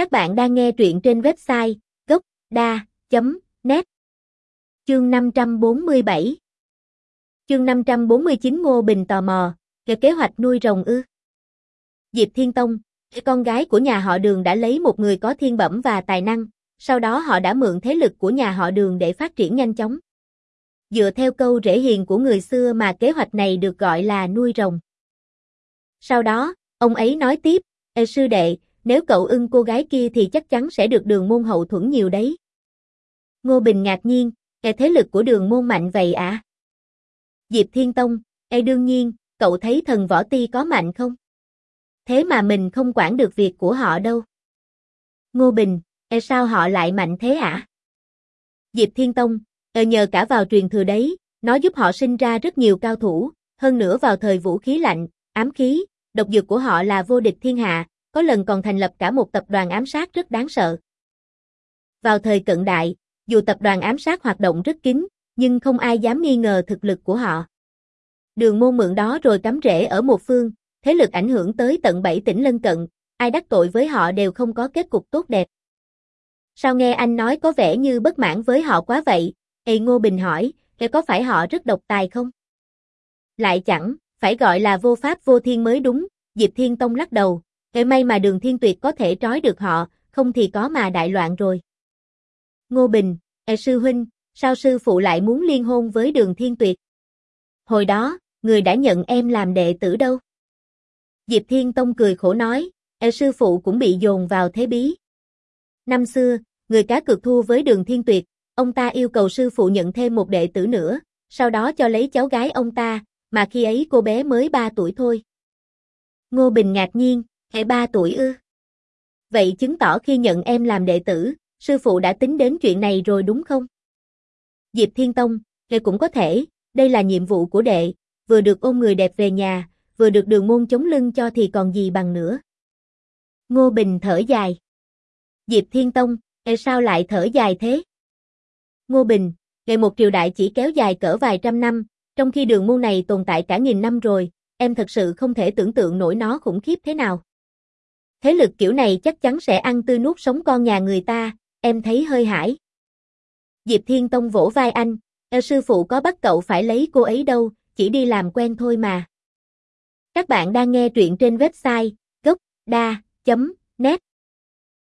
Các bạn đang nghe truyện trên website gốc.da.net Chương 547 Chương 549 Ngô Bình tò mò, về kế hoạch nuôi rồng ư. Diệp Thiên Tông, con gái của nhà họ đường đã lấy một người có thiên bẩm và tài năng, sau đó họ đã mượn thế lực của nhà họ đường để phát triển nhanh chóng. Dựa theo câu rễ hiền của người xưa mà kế hoạch này được gọi là nuôi rồng. Sau đó, ông ấy nói tiếp, Ê sư đệ, nếu cậu ưng cô gái kia thì chắc chắn sẽ được đường môn hậu thuẫn nhiều đấy. Ngô Bình ngạc nhiên, Ê thế lực của đường môn mạnh vậy à? Diệp Thiên Tông, e đương nhiên, cậu thấy thần võ ti có mạnh không? Thế mà mình không quản được việc của họ đâu. Ngô Bình, e sao họ lại mạnh thế ạ? Diệp Thiên Tông, e nhờ cả vào truyền thừa đấy, nó giúp họ sinh ra rất nhiều cao thủ, hơn nữa vào thời vũ khí lạnh, ám khí, độc dược của họ là vô địch thiên hạ, có lần còn thành lập cả một tập đoàn ám sát rất đáng sợ. Vào thời cận đại, dù tập đoàn ám sát hoạt động rất kín, nhưng không ai dám nghi ngờ thực lực của họ. Đường môn mượn đó rồi cắm rễ ở một phương, thế lực ảnh hưởng tới tận 7 tỉnh lân cận, ai đắc tội với họ đều không có kết cục tốt đẹp. Sao nghe anh nói có vẻ như bất mãn với họ quá vậy? Ê Ngô Bình hỏi, có phải họ rất độc tài không? Lại chẳng, phải gọi là vô pháp vô thiên mới đúng, Diệp Thiên Tông lắc đầu, Kệ may mà đường thiên tuyệt có thể trói được họ, không thì có mà đại loạn rồi. Ngô Bình, Ê sư huynh, sao sư phụ lại muốn liên hôn với đường thiên tuyệt? Hồi đó, người đã nhận em làm đệ tử đâu? Diệp Thiên Tông cười khổ nói, Ê sư phụ cũng bị dồn vào thế bí. Năm xưa, người cá cược thua với đường thiên tuyệt, ông ta yêu cầu sư phụ nhận thêm một đệ tử nữa, sau đó cho lấy cháu gái ông ta, mà khi ấy cô bé mới 3 tuổi thôi. Ngô Bình ngạc nhiên, hệ 3 tuổi ư? Vậy chứng tỏ khi nhận em làm đệ tử, sư phụ đã tính đến chuyện này rồi đúng không? Diệp Thiên Tông, hệ cũng có thể, đây là nhiệm vụ của đệ, vừa được ôm người đẹp về nhà, vừa được đường môn chống lưng cho thì còn gì bằng nữa. Ngô Bình thở dài. Diệp Thiên Tông, hệ sao lại thở dài thế? Ngô Bình, ngày một triều đại chỉ kéo dài cỡ vài trăm năm, trong khi đường môn này tồn tại cả nghìn năm rồi, em thật sự không thể tưởng tượng nổi nó khủng khiếp thế nào. Thế lực kiểu này chắc chắn sẽ ăn tươi nuốt sống con nhà người ta, em thấy hơi hải. Diệp Thiên Tông vỗ vai anh, e sư phụ có bắt cậu phải lấy cô ấy đâu, chỉ đi làm quen thôi mà. Các bạn đang nghe truyện trên website gocda.net